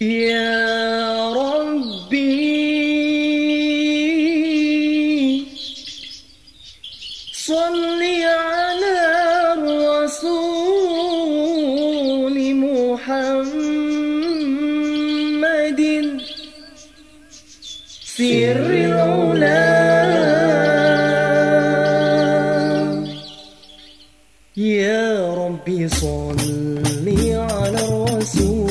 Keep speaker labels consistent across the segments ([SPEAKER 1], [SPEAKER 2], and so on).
[SPEAKER 1] يا ربي. صل على الرسول محمد. سر يا ربي صل على الرسول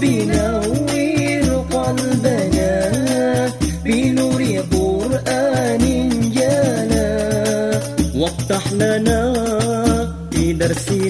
[SPEAKER 1] بنور قلبنا بنور قرآن جانا. وافتح لنا في درسنا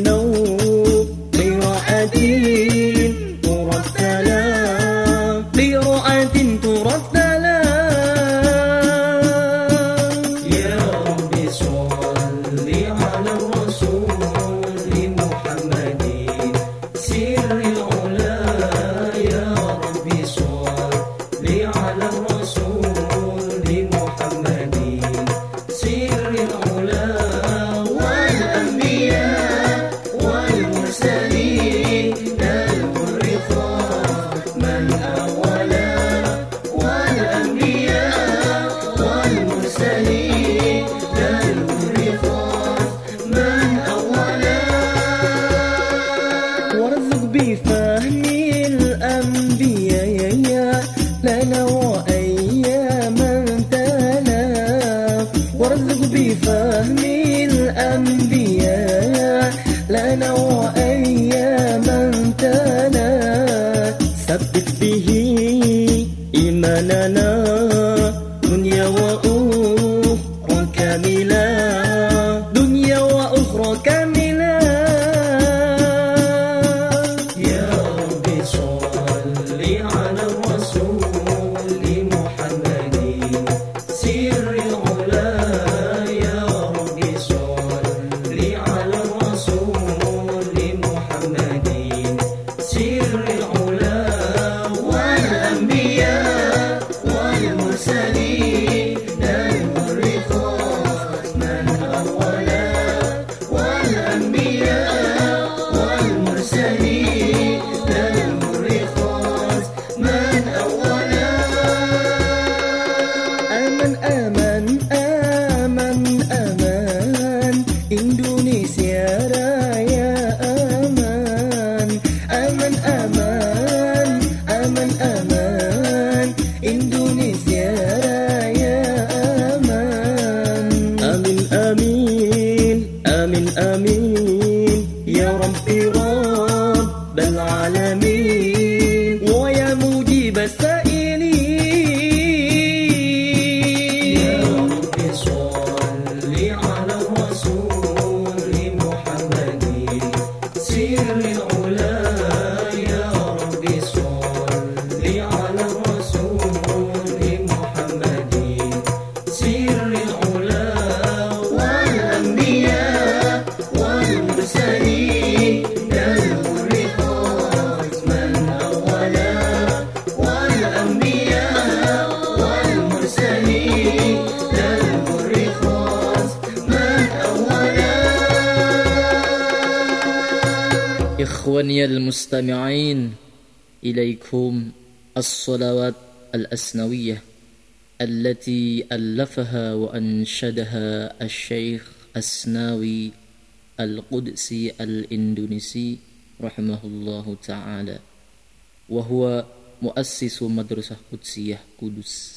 [SPEAKER 2] سليم دار الرفاق من أولا.
[SPEAKER 1] وارزق بفهم الأنبياء لنا وأياما تلا. وارزق بفهم الأنبياء لنا وأياما تلا. ثبت أمين.
[SPEAKER 2] يا ربي
[SPEAKER 3] إخواني المستمعين إليكم الصلوات الأسنوية التي ألفها وأنشدها الشيخ السناوي القدسي الإندونيسي رحمه الله تعالى وهو مؤسس مدرسة قدسية قدس.